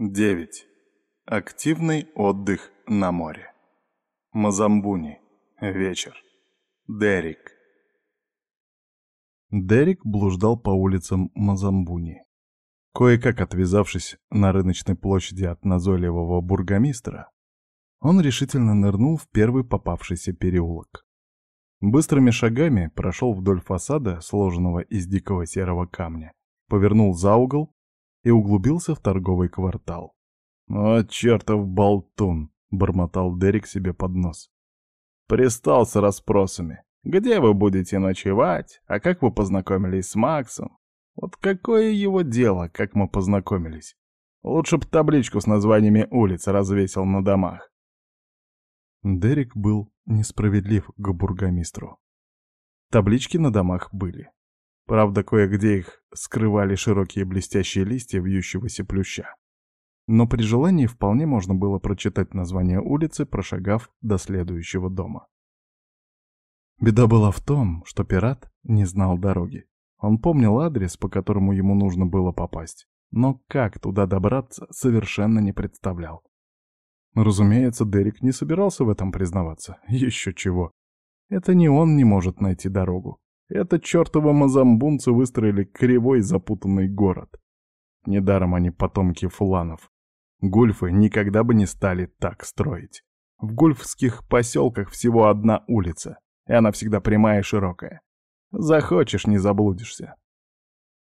9. Активный отдых на море. Мазамбуни. Вечер. Дерек. Дерек блуждал по улицам Мазамбуни. Кое-как отвязавшись на рыночной площади от назойливого бургомистра, он решительно нырнул в первый попавшийся переулок. Быстрыми шагами прошел вдоль фасада, сложенного из дикого серого камня, повернул за угол и углубился в торговый квартал. «О, чертов болтун!» — бормотал Дерек себе под нос. «Пристал с расспросами. Где вы будете ночевать? А как вы познакомились с Максом? Вот какое его дело, как мы познакомились? Лучше б табличку с названиями улиц развесил на домах». Дерек был несправедлив к бургомистру. Таблички на домах были. Правда, кое-где их скрывали широкие блестящие листья вьющегося плюща. Но при желании вполне можно было прочитать название улицы, прошагав до следующего дома. Беда была в том, что пират не знал дороги. Он помнил адрес, по которому ему нужно было попасть, но как туда добраться, совершенно не представлял. Разумеется, Дерек не собирался в этом признаваться. Еще чего. Это не он не может найти дорогу. Это чертовы мазамбунцы выстроили кривой запутанный город. Недаром они потомки фуланов. Гульфы никогда бы не стали так строить. В гульфских поселках всего одна улица, и она всегда прямая и широкая. Захочешь, не заблудишься.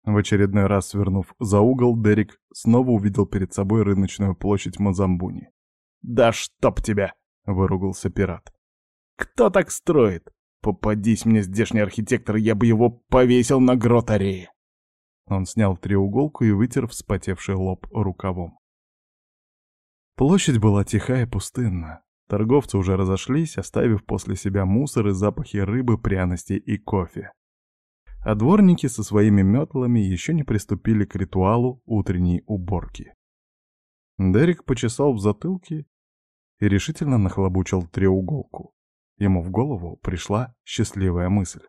В очередной раз свернув за угол, Дерек снова увидел перед собой рыночную площадь Мазамбуни. «Да чтоб тебя!» — выругался пират. «Кто так строит? Попадись мне здешний архитектор, я бы его повесил на гротарее. Он снял треуголку и вытер вспотевший лоб рукавом. Площадь была тиха и пустынна. Торговцы уже разошлись, оставив после себя мусор и запахи рыбы, пряностей и кофе. А дворники со своими метлами еще не приступили к ритуалу утренней уборки. Дерек почесал в затылке и решительно нахлобучил треуголку. Ему в голову пришла счастливая мысль.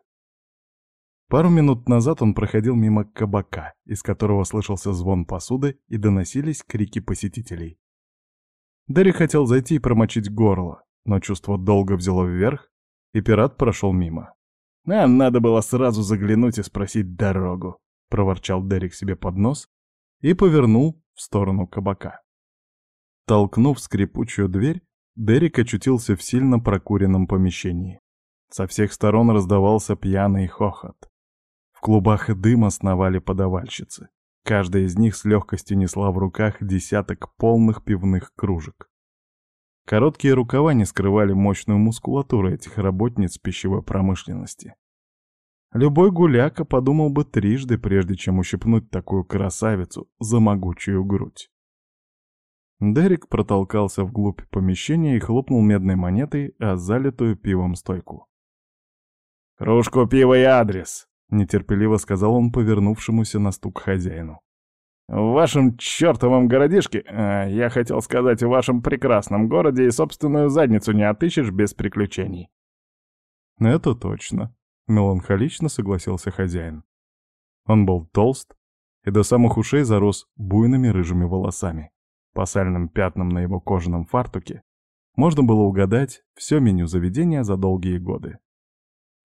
Пару минут назад он проходил мимо кабака, из которого слышался звон посуды и доносились крики посетителей. Дерри хотел зайти и промочить горло, но чувство долго взяло вверх, и пират прошел мимо. «А надо было сразу заглянуть и спросить дорогу», — проворчал Дерек себе под нос и повернул в сторону кабака. Толкнув скрипучую дверь, Дерек очутился в сильно прокуренном помещении. Со всех сторон раздавался пьяный хохот. В клубах дыма сновали подавальщицы. Каждая из них с легкостью несла в руках десяток полных пивных кружек. Короткие рукава не скрывали мощную мускулатуру этих работниц пищевой промышленности. Любой гуляка подумал бы трижды, прежде чем ущипнуть такую красавицу за могучую грудь. Дерек протолкался вглубь помещения и хлопнул медной монетой о залитую пивом стойку. «Кружку пива и адрес!» — нетерпеливо сказал он повернувшемуся на стук хозяину. «В вашем чертовом городишке, э, я хотел сказать, в вашем прекрасном городе и собственную задницу не отыщешь без приключений». «Это точно», — меланхолично согласился хозяин. Он был толст и до самых ушей зарос буйными рыжими волосами. По сальным пятнам на его кожаном фартуке можно было угадать все меню заведения за долгие годы.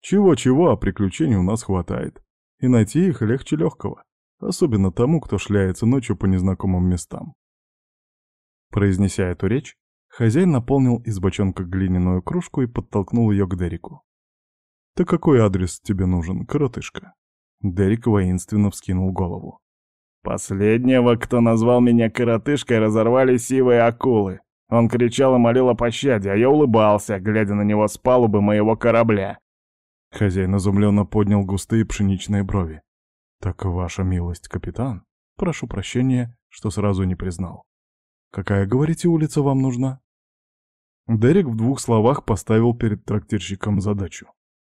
Чего-чего, а приключений у нас хватает. И найти их легче легкого, особенно тому, кто шляется ночью по незнакомым местам. Произнеся эту речь, хозяин наполнил из бочонка глиняную кружку и подтолкнул ее к Дереку. «Ты какой адрес тебе нужен, коротышка?» Дерек воинственно вскинул голову. Последнего, кто назвал меня коротышкой, разорвали сивые акулы. Он кричал и молил о пощаде, а я улыбался, глядя на него с палубы моего корабля. Хозяин изумленно поднял густые пшеничные брови. «Так ваша милость, капитан, прошу прощения, что сразу не признал. Какая, говорите, улица вам нужна?» Дерек в двух словах поставил перед трактирщиком задачу.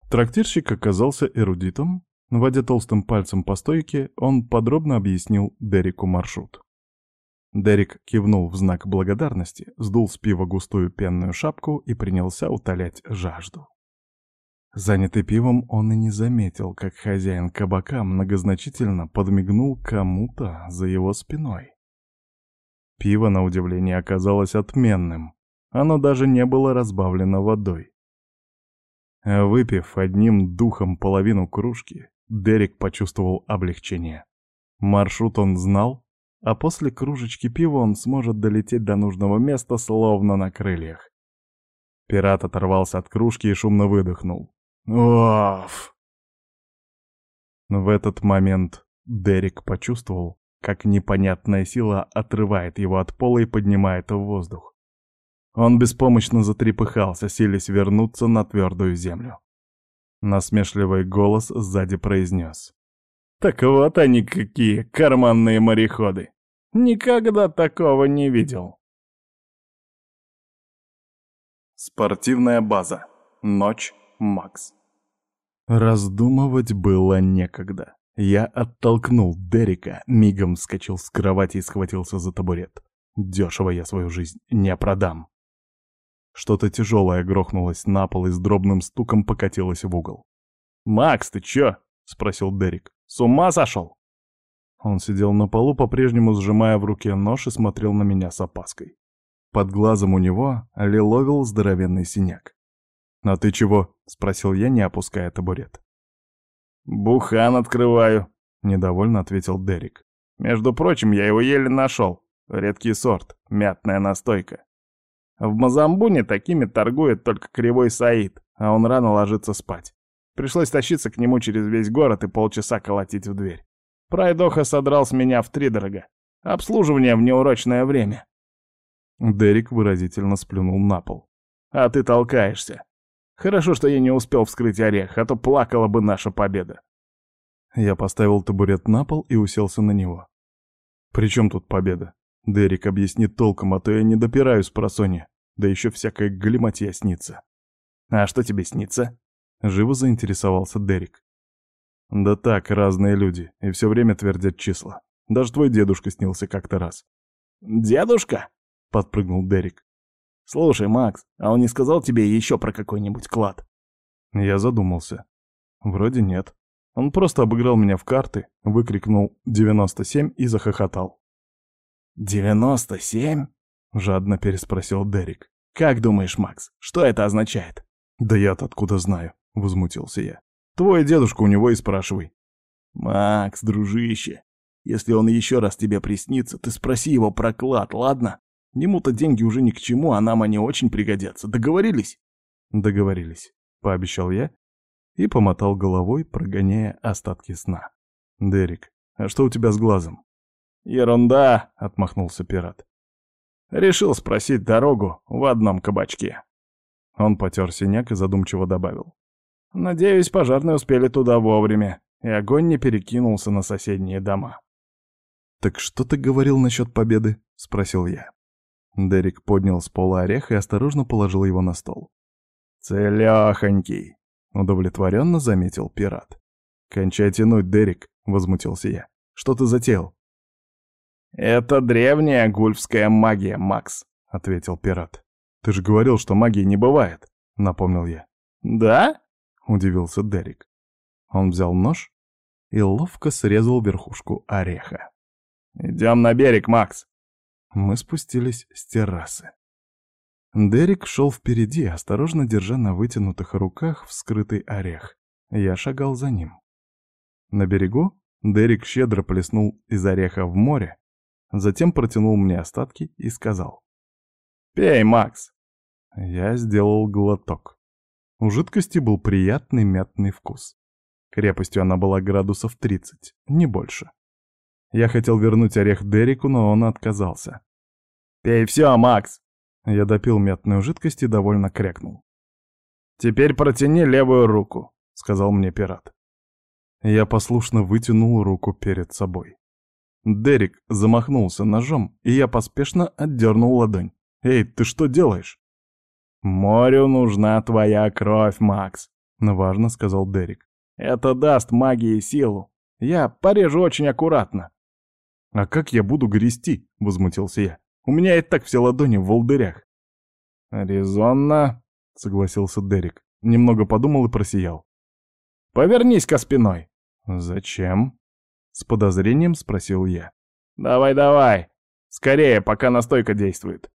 Трактирщик оказался эрудитом, Водя толстым пальцем по стойке, он подробно объяснил Дереку маршрут. Дерек кивнул в знак благодарности, сдул с пива густую пенную шапку и принялся утолять жажду. Занятый пивом, он и не заметил, как хозяин кабака многозначительно подмигнул кому-то за его спиной. Пиво, на удивление, оказалось отменным. Оно даже не было разбавлено водой. Выпив одним духом половину кружки, Дерек почувствовал облегчение. Маршрут он знал, а после кружечки пива он сможет долететь до нужного места словно на крыльях. Пират оторвался от кружки и шумно выдохнул. «Оф!» В этот момент Дерек почувствовал, как непонятная сила отрывает его от пола и поднимает в воздух. Он беспомощно затрепыхался, силясь вернуться на твердую землю. Насмешливый голос сзади произнес. «Так вот они какие, карманные мореходы! Никогда такого не видел!» Спортивная база. Ночь. Макс. Раздумывать было некогда. Я оттолкнул Дерека, мигом вскочил с кровати и схватился за табурет. Дешево я свою жизнь не продам. Что-то тяжелое грохнулось на пол и с дробным стуком покатилось в угол. «Макс, ты чё?» — спросил Дерек. «С ума сошел?» Он сидел на полу, по-прежнему сжимая в руке нож и смотрел на меня с опаской. Под глазом у него лиловил здоровенный синяк. «А ты чего?» — спросил я, не опуская табурет. «Бухан открываю», — недовольно ответил Дерек. «Между прочим, я его еле нашел. Редкий сорт, мятная настойка. В Мазамбуне такими торгует только Кривой Саид, а он рано ложится спать. Пришлось тащиться к нему через весь город и полчаса колотить в дверь. Пройдоха содрал с меня в втридорога. Обслуживание в неурочное время. Дерек выразительно сплюнул на пол. «А ты толкаешься. Хорошо, что я не успел вскрыть орех, а то плакала бы наша победа». Я поставил табурет на пол и уселся на него. «При чем тут победа? Дерек, объясни толком, а то я не допираю с просони. Да еще всякая галиматья снится. А что тебе снится? Живо заинтересовался Дерек. Да так, разные люди, и все время твердят числа. Даже твой дедушка снился как-то раз. «Дедушка?» — подпрыгнул Дерек. «Слушай, Макс, а он не сказал тебе еще про какой-нибудь клад?» Я задумался. Вроде нет. Он просто обыграл меня в карты, выкрикнул «97» и захохотал. «Девяносто семь?» — жадно переспросил Дерек. «Как думаешь, Макс, что это означает?» «Да я-то откуда знаю?» — возмутился я. «Твой дедушка у него и спрашивай». «Макс, дружище, если он еще раз тебе приснится, ты спроси его про клад, ладно? Ему-то деньги уже ни к чему, а нам они очень пригодятся. Договорились?» «Договорились», — пообещал я и помотал головой, прогоняя остатки сна. «Дерек, а что у тебя с глазом?» «Ерунда!» — отмахнулся пират. «Решил спросить дорогу в одном кабачке». Он потер синяк и задумчиво добавил. «Надеюсь, пожарные успели туда вовремя, и огонь не перекинулся на соседние дома». «Так что ты говорил насчет победы?» — спросил я. Дерек поднял с пола орех и осторожно положил его на стол. «Целёхонький!» — удовлетворенно заметил пират. «Кончай тянуть, Дерек!» — возмутился я. «Что ты затеял?» «Это древняя гульфская магия, Макс», — ответил пират. «Ты же говорил, что магии не бывает», — напомнил я. «Да?» — удивился Дерек. Он взял нож и ловко срезал верхушку ореха. «Идем на берег, Макс!» Мы спустились с террасы. Дерек шел впереди, осторожно держа на вытянутых руках вскрытый орех. Я шагал за ним. На берегу Дерек щедро плеснул из ореха в море, Затем протянул мне остатки и сказал. «Пей, Макс!» Я сделал глоток. У жидкости был приятный мятный вкус. Крепостью она была градусов 30, не больше. Я хотел вернуть орех Дереку, но он отказался. «Пей все, Макс!» Я допил мятную жидкость и довольно крякнул. «Теперь протяни левую руку», — сказал мне пират. Я послушно вытянул руку перед собой. Дерек замахнулся ножом, и я поспешно отдернул ладонь. «Эй, ты что делаешь?» «Морю нужна твоя кровь, Макс», — важно сказал Дерек. «Это даст магии силу. Я порежу очень аккуратно». «А как я буду грести?» — возмутился я. «У меня и так все ладони в волдырях». «Резонно», — согласился Дерек. Немного подумал и просиял. «Повернись-ка спиной». «Зачем?» С подозрением спросил я. «Давай-давай!» — Скорее, пока настойка действует!»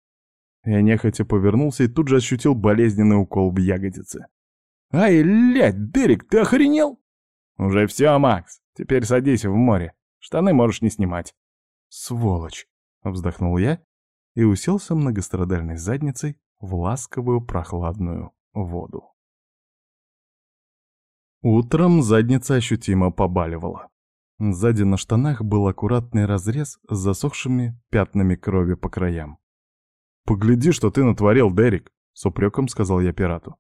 Я нехотя повернулся и тут же ощутил болезненный укол в ягодице. «Ай, лядь, Дерек, ты охренел?» «Уже все, Макс. Теперь садись в море. Штаны можешь не снимать». «Сволочь!» — вздохнул я и уселся многострадальной задницей в ласковую прохладную воду. Утром задница ощутимо побаливала. Сзади на штанах был аккуратный разрез с засохшими пятнами крови по краям. «Погляди, что ты натворил, Дерек!» — с упреком сказал я пирату.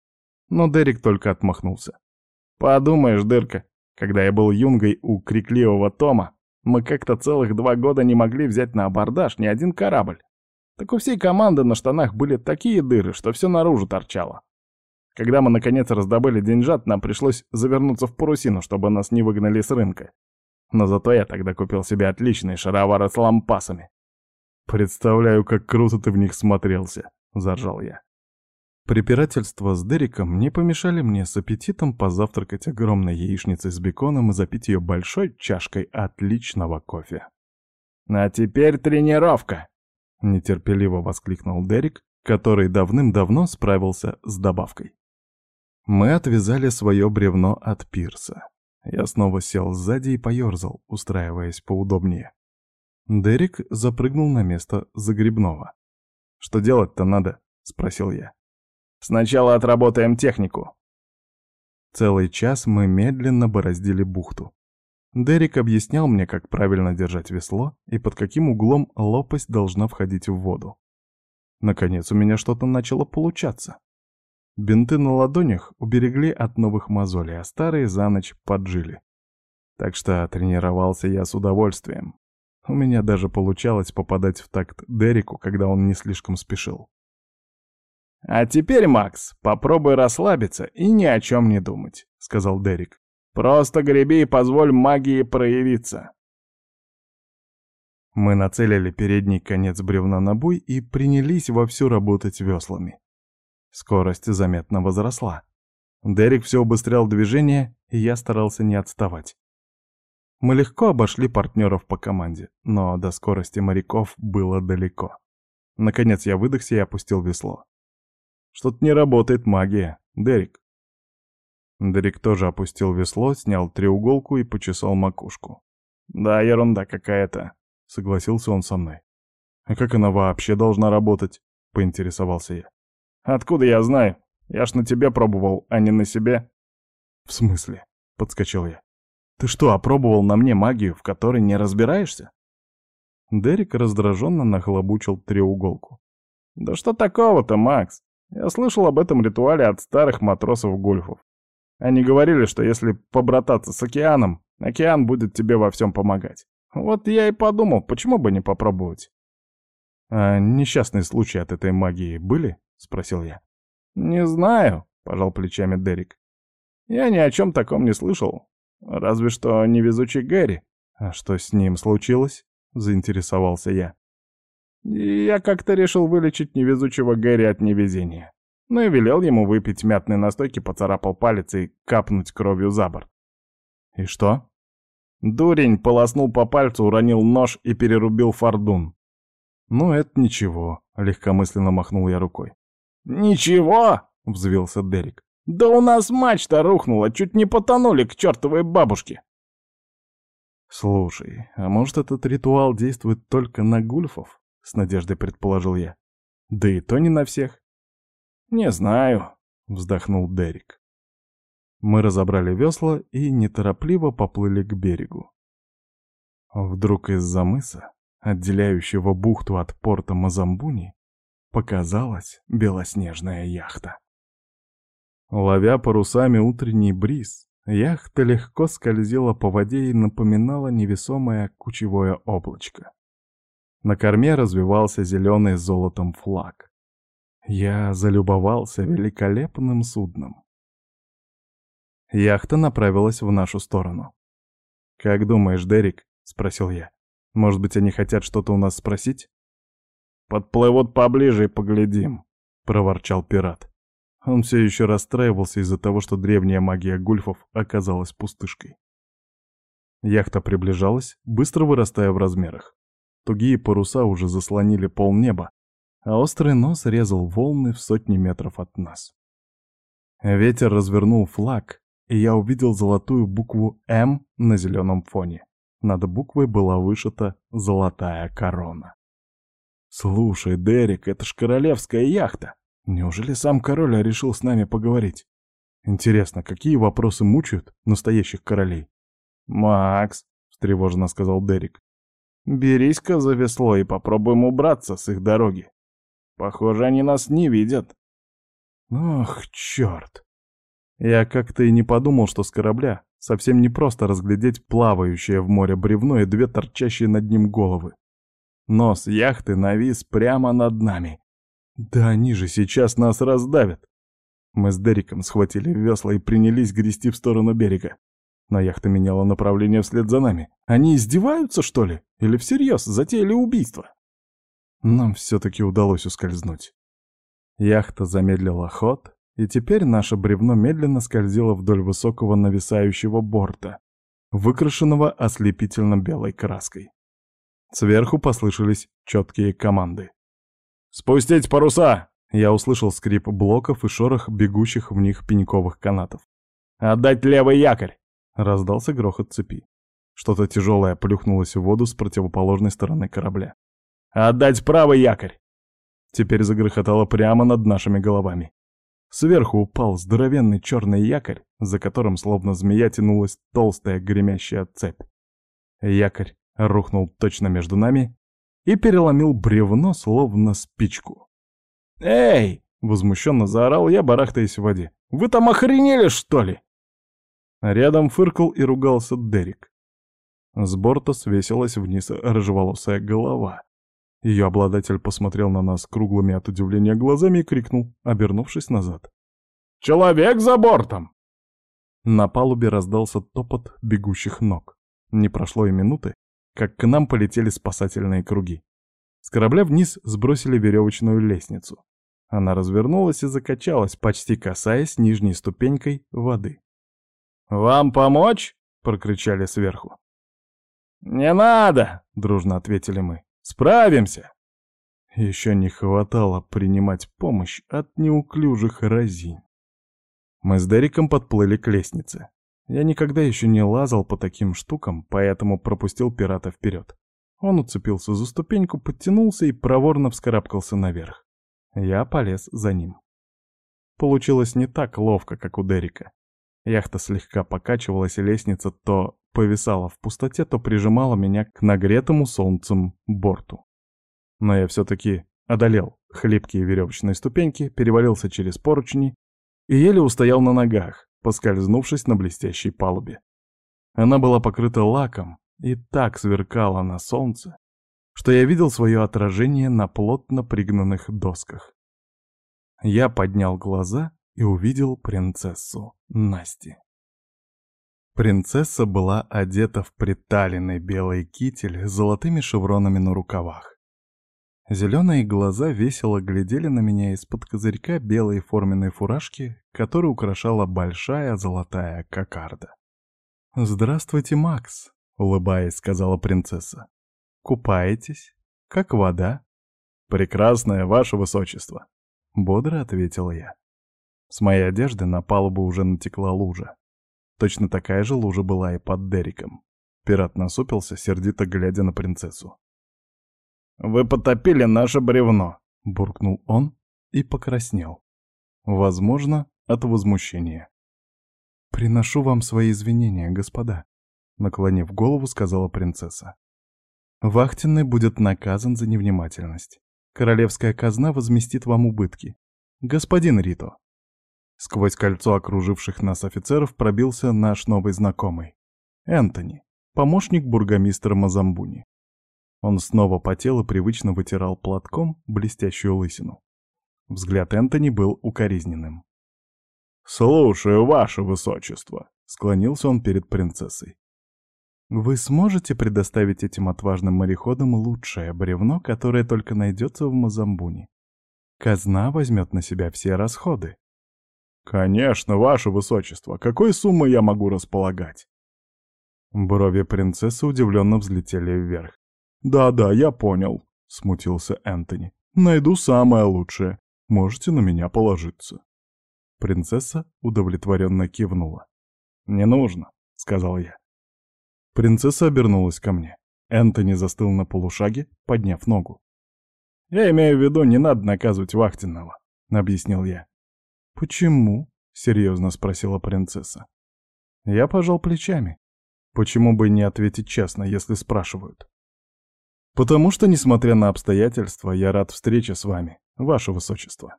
Но Дерек только отмахнулся. «Подумаешь, дырка, когда я был юнгой у крикливого Тома, мы как-то целых два года не могли взять на абордаж ни один корабль. Так у всей команды на штанах были такие дыры, что все наружу торчало. Когда мы наконец раздобыли деньжат, нам пришлось завернуться в парусину, чтобы нас не выгнали с рынка. Но зато я тогда купил себе отличные шаровары с лампасами. «Представляю, как круто ты в них смотрелся», — заржал я. Препирательства с Дериком не помешали мне с аппетитом позавтракать огромной яичницей с беконом и запить ее большой чашкой отличного кофе. «А теперь тренировка!» — нетерпеливо воскликнул Дерик, который давным-давно справился с добавкой. Мы отвязали свое бревно от пирса. Я снова сел сзади и поерзал, устраиваясь поудобнее. Дерек запрыгнул на место загребного. «Что делать-то надо?» — спросил я. «Сначала отработаем технику». Целый час мы медленно бороздили бухту. Дерек объяснял мне, как правильно держать весло и под каким углом лопасть должна входить в воду. Наконец у меня что-то начало получаться. Бинты на ладонях уберегли от новых мозолей, а старые за ночь поджили. Так что тренировался я с удовольствием. У меня даже получалось попадать в такт Дереку, когда он не слишком спешил. «А теперь, Макс, попробуй расслабиться и ни о чем не думать», — сказал Дерек. «Просто греби и позволь магии проявиться». Мы нацелили передний конец бревна на буй и принялись вовсю работать веслами. Скорость заметно возросла. Дерек все убыстрял движение, и я старался не отставать. Мы легко обошли партнеров по команде, но до скорости моряков было далеко. Наконец я выдохся и опустил весло. Что-то не работает магия, Дерек. Дерек тоже опустил весло, снял треуголку и почесал макушку. «Да, ерунда какая-то», — согласился он со мной. «А как она вообще должна работать?» — поинтересовался я. «Откуда я знаю? Я ж на тебе пробовал, а не на себе». «В смысле?» — подскочил я. Ты что, опробовал на мне магию, в которой не разбираешься?» Дерек раздраженно нахлобучил треуголку. «Да что такого-то, Макс? Я слышал об этом ритуале от старых матросов-гольфов. Они говорили, что если побрататься с океаном, океан будет тебе во всем помогать. Вот я и подумал, почему бы не попробовать?» «А несчастные случаи от этой магии были?» — спросил я. «Не знаю», — пожал плечами Дерек. «Я ни о чем таком не слышал. Разве что невезучий Гэри. А что с ним случилось? Заинтересовался я. Я как-то решил вылечить невезучего Гэри от невезения. Ну и велел ему выпить мятной настойки, поцарапал палец и капнуть кровью за борт. И что? Дурень полоснул по пальцу, уронил нож и перерубил фордун. «Ну, это ничего», — легкомысленно махнул я рукой. «Ничего?» — взвился Дерек. Да у нас мачта рухнула, чуть не потонули к чертовой бабушке. Слушай, а может этот ритуал действует только на гульфов? С надеждой предположил я. Да и то не на всех. Не знаю, вздохнул Дерек. Мы разобрали весла и неторопливо поплыли к берегу. Вдруг из-за мыса, отделяющего бухту от порта Мазамбуни, показалась белоснежная яхта. Ловя парусами утренний бриз, яхта легко скользила по воде и напоминала невесомое кучевое облачко. На корме развивался зеленый золотом флаг. Я залюбовался великолепным судном. Яхта направилась в нашу сторону. «Как думаешь, Дерек?» — спросил я. «Может быть, они хотят что-то у нас спросить?» «Подплывут поближе и поглядим», — проворчал пират. Он все еще расстраивался из-за того, что древняя магия гульфов оказалась пустышкой. Яхта приближалась, быстро вырастая в размерах. Тугие паруса уже заслонили полнеба, а острый нос резал волны в сотни метров от нас. Ветер развернул флаг, и я увидел золотую букву «М» на зеленом фоне. Над буквой была вышита золотая корона. «Слушай, Дерек, это ж королевская яхта. Неужели сам король решил с нами поговорить? Интересно, какие вопросы мучают настоящих королей?» «Макс», — встревоженно сказал Дерек, — «берись-ка за весло и попробуем убраться с их дороги. Похоже, они нас не видят». «Ох, черт!» Я как-то и не подумал, что с корабля совсем не просто разглядеть плавающее в море бревно и две торчащие над ним головы. Нос яхты навис прямо над нами. Да они же сейчас нас раздавят. Мы с Дериком схватили весла и принялись грести в сторону берега. Но яхта меняла направление вслед за нами. Они издеваются, что ли? Или всерьез затеяли убийство? Нам все-таки удалось ускользнуть. Яхта замедлила ход, и теперь наше бревно медленно скользило вдоль высокого нависающего борта, выкрашенного ослепительно белой краской. Сверху послышались четкие команды. «Спустить паруса!» Я услышал скрип блоков и шорох бегущих в них пеньковых канатов. «Отдать левый якорь!» Раздался грохот цепи. Что-то тяжелое плюхнулось в воду с противоположной стороны корабля. «Отдать правый якорь!» Теперь загрохотало прямо над нашими головами. Сверху упал здоровенный черный якорь, за которым словно змея тянулась толстая гремящая цепь. Якорь рухнул точно между нами и переломил бревно, словно спичку. «Эй!» — возмущенно заорал я, барахтаясь в воде. «Вы там охренели, что ли?» Рядом фыркал и ругался Дерек. С борта свесилась вниз рыжеволосая голова. Ее обладатель посмотрел на нас круглыми от удивления глазами и крикнул, обернувшись назад. «Человек за бортом!» На палубе раздался топот бегущих ног. Не прошло и минуты, как к нам полетели спасательные круги. С корабля вниз сбросили веревочную лестницу. Она развернулась и закачалась, почти касаясь нижней ступенькой воды. «Вам помочь?» — прокричали сверху. «Не надо!» — дружно ответили мы. Справимся!» Еще не хватало принимать помощь от неуклюжих разинь. Мы с Дериком подплыли к лестнице. Я никогда еще не лазал по таким штукам, поэтому пропустил пирата вперед. Он уцепился за ступеньку, подтянулся и проворно вскарабкался наверх. Я полез за ним. Получилось не так ловко, как у Дерика. Яхта слегка покачивалась, и лестница то повисала в пустоте, то прижимала меня к нагретому солнцем борту. Но я все-таки одолел хлипкие веревочные ступеньки, перевалился через поручни и еле устоял на ногах, поскользнувшись на блестящей палубе. Она была покрыта лаком и так сверкала на солнце, что я видел свое отражение на плотно пригнанных досках. Я поднял глаза и увидел принцессу Насти. Принцесса была одета в приталенный белый китель с золотыми шевронами на рукавах. Зеленые глаза весело глядели на меня из-под козырька белой форменной фуражки, которую украшала большая золотая кокарда. «Здравствуйте, Макс», — улыбаясь, сказала принцесса. «Купаетесь? Как вода?» «Прекрасное, ваше высочество», — бодро ответил я. С моей одежды на палубу уже натекла лужа. Точно такая же лужа была и под Дериком. Пират насупился, сердито глядя на принцессу. «Вы потопили наше бревно!» — буркнул он и покраснел. Возможно, от возмущения. «Приношу вам свои извинения, господа», — наклонив голову, сказала принцесса. «Вахтенный будет наказан за невнимательность. Королевская казна возместит вам убытки. Господин Рито, Сквозь кольцо окруживших нас офицеров пробился наш новый знакомый. Энтони, помощник бургомистра Мазамбуни. Он снова потел и привычно вытирал платком блестящую лысину. Взгляд Энтони был укоризненным. «Слушаю, ваше высочество», — склонился он перед принцессой. «Вы сможете предоставить этим отважным мореходам лучшее бревно, которое только найдется в Мазамбуне? Казна возьмет на себя все расходы». «Конечно, ваше высочество. Какой суммой я могу располагать?» Брови принцессы удивленно взлетели вверх. «Да-да, я понял», — смутился Энтони. «Найду самое лучшее. Можете на меня положиться». Принцесса удовлетворенно кивнула. «Не нужно», — сказал я. Принцесса обернулась ко мне. Энтони застыл на полушаге, подняв ногу. «Я имею в виду, не надо наказывать вахтенного», — объяснил я. «Почему?» — серьезно спросила принцесса. Я пожал плечами. Почему бы не ответить честно, если спрашивают? Потому что, несмотря на обстоятельства, я рад встрече с вами, ваше высочество.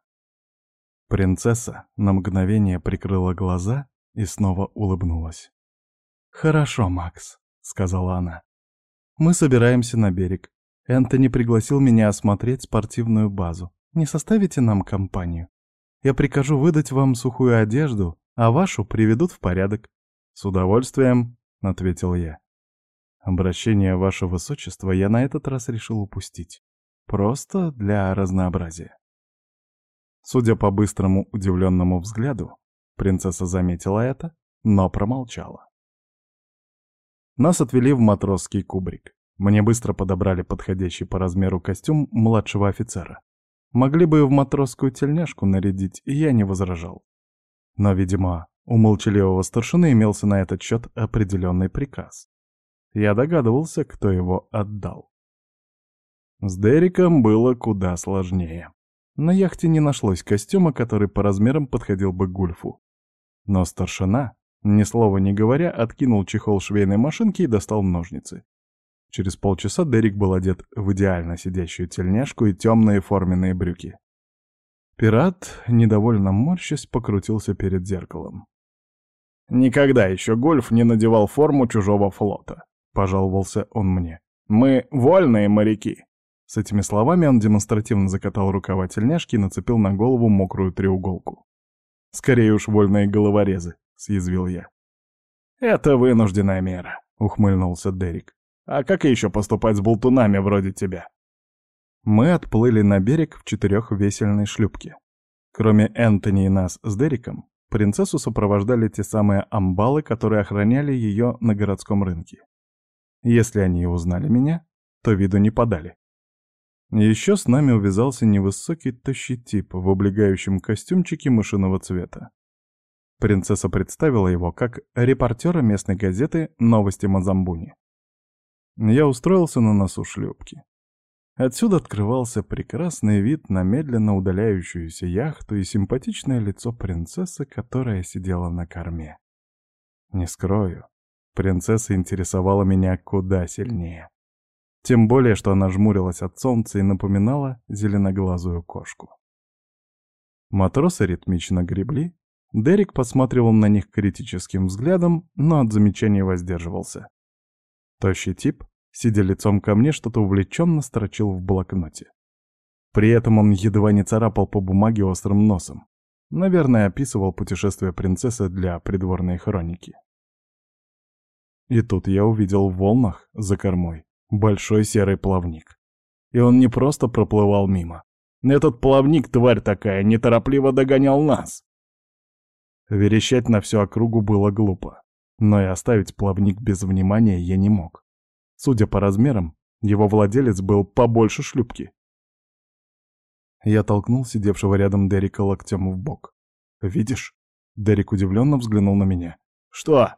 Принцесса на мгновение прикрыла глаза и снова улыбнулась. «Хорошо, Макс», — сказала она. «Мы собираемся на берег. Энтони пригласил меня осмотреть спортивную базу. Не составите нам компанию? Я прикажу выдать вам сухую одежду, а вашу приведут в порядок». «С удовольствием», — ответил я. Обращение «Ваше Высочество» я на этот раз решил упустить. Просто для разнообразия. Судя по быстрому удивленному взгляду, принцесса заметила это, но промолчала. Нас отвели в матросский кубрик. Мне быстро подобрали подходящий по размеру костюм младшего офицера. Могли бы и в матросскую тельняшку нарядить, и я не возражал. Но, видимо, у молчаливого старшины имелся на этот счет определенный приказ. Я догадывался, кто его отдал. С Дериком было куда сложнее. На яхте не нашлось костюма, который по размерам подходил бы Гульфу. Но старшина, ни слова не говоря, откинул чехол швейной машинки и достал ножницы. Через полчаса Дерек был одет в идеально сидящую тельняшку и темные форменные брюки. Пират, недовольно морщась, покрутился перед зеркалом. «Никогда еще Гольф не надевал форму чужого флота», — пожаловался он мне. «Мы вольные моряки». С этими словами он демонстративно закатал рукава тельняшки и нацепил на голову мокрую треуголку. «Скорее уж вольные головорезы», — съязвил я. «Это вынужденная мера», — ухмыльнулся Дерек. «А как еще поступать с болтунами вроде тебя?» Мы отплыли на берег в четырехвесельной шлюпке. Кроме Энтони и нас с Дериком, Принцессу сопровождали те самые амбалы, которые охраняли ее на городском рынке. Если они узнали меня, то виду не подали. Еще с нами увязался невысокий тощий тип в облегающем костюмчике мышиного цвета. Принцесса представила его как репортера местной газеты «Новости Мазамбуни». Я устроился на носу шлюпки. Отсюда открывался прекрасный вид на медленно удаляющуюся яхту и симпатичное лицо принцессы, которая сидела на корме. Не скрою, принцесса интересовала меня куда сильнее. Тем более, что она жмурилась от солнца и напоминала зеленоглазую кошку. Матросы ритмично гребли, Дерек посматривал на них критическим взглядом, но от замечаний воздерживался. Тощий тип сидя лицом ко мне, что-то увлеченно строчил в блокноте. При этом он едва не царапал по бумаге острым носом. Наверное, описывал путешествие принцессы для придворной хроники. И тут я увидел в волнах за кормой большой серый плавник. И он не просто проплывал мимо. Этот плавник, тварь такая, неторопливо догонял нас. Верещать на всю округу было глупо, но и оставить плавник без внимания я не мог. Судя по размерам, его владелец был побольше шлюпки. Я толкнул сидевшего рядом Дерека локтем в бок. «Видишь?» Дерек удивленно взглянул на меня. «Что?»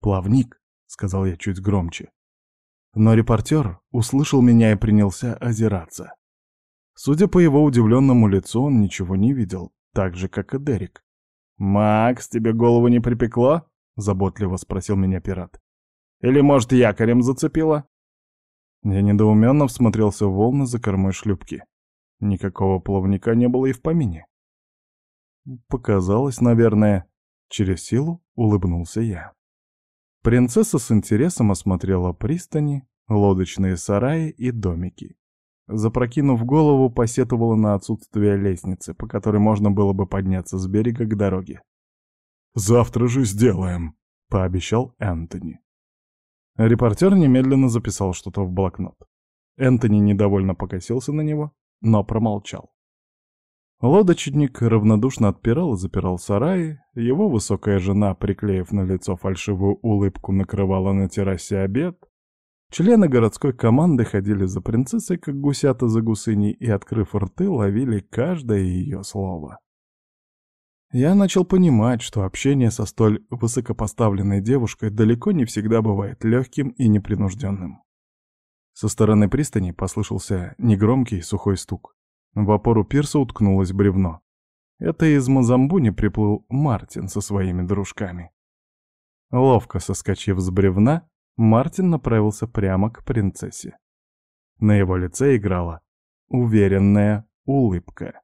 «Плавник», — сказал я чуть громче. Но репортер услышал меня и принялся озираться. Судя по его удивленному лицу, он ничего не видел, так же, как и Дерек. «Макс, тебе голову не припекло?» — заботливо спросил меня пират. Или, может, якорем зацепило?» Я недоуменно всмотрелся в волны за кормой шлюпки. Никакого плавника не было и в помине. Показалось, наверное. Через силу улыбнулся я. Принцесса с интересом осмотрела пристани, лодочные сараи и домики. Запрокинув голову, посетовала на отсутствие лестницы, по которой можно было бы подняться с берега к дороге. «Завтра же сделаем», — пообещал Энтони. Репортер немедленно записал что-то в блокнот. Энтони недовольно покосился на него, но промолчал. Лодочник равнодушно отпирал и запирал сараи, его высокая жена, приклеив на лицо фальшивую улыбку, накрывала на террасе обед. Члены городской команды ходили за принцессой, как гусята за гусыней, и, открыв рты, ловили каждое ее слово. Я начал понимать, что общение со столь высокопоставленной девушкой далеко не всегда бывает легким и непринужденным. Со стороны пристани послышался негромкий сухой стук. В опору пирса уткнулось бревно. Это из Мазамбуни приплыл Мартин со своими дружками. Ловко соскочив с бревна, Мартин направился прямо к принцессе. На его лице играла уверенная улыбка.